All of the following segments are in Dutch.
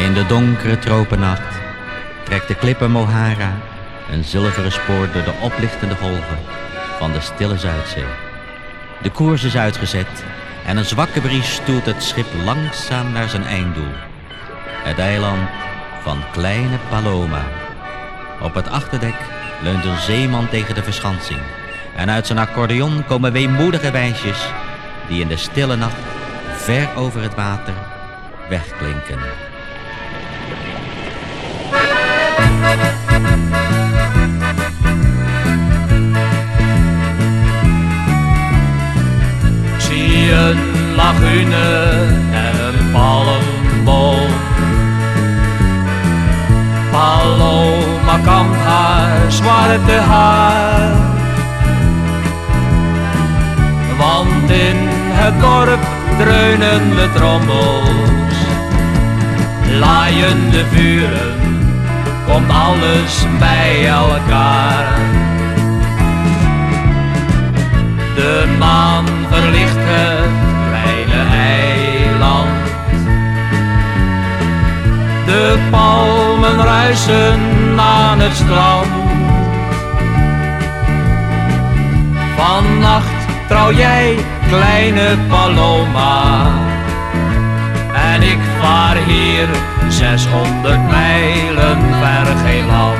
In de donkere tropennacht trekt de klippen Mohara een zilveren spoor door de oplichtende golven van de stille Zuidzee. De koers is uitgezet en een zwakke bries stoelt het schip langzaam naar zijn einddoel. Het eiland van Kleine Paloma. Op het achterdek leunt een zeeman tegen de verschansing. En uit zijn accordeon komen weemoedige wijsjes die in de stille nacht ver over het water wegklinken. Zie een lagune en een palmboom. Paloma kampt haar zwarte haar. Want in het dorp dreunen de trommels. Laaien de vuren, komt alles bij elkaar. De maan verlicht het kleine eiland. De palmen ruisen aan het strand. Vannacht trouw jij, kleine Paloma. En ik vaar hier 600 mijlen ver geen land.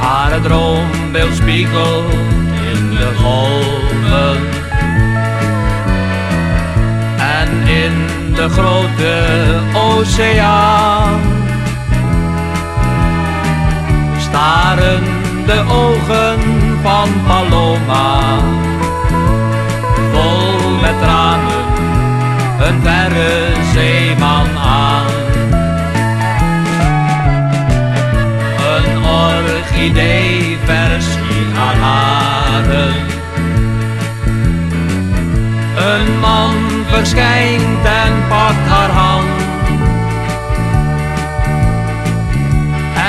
Haar droombeeld spiegelt in de golven de grote oceaan. Staren de ogen van Paloma. Vol met tranen een verre zeeman aan. Een orchidee verschijnt en pakt haar hand.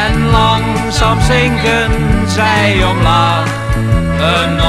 En langzaam zinken zij omlaag. Een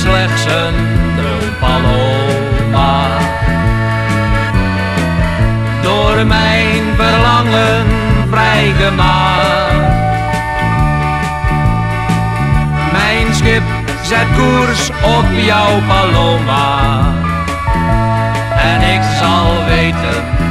slechts een droompaloma? Door mijn verlangen vrijgemaakt. Mijn schip zet koers op jouw paloma. En ik zal weten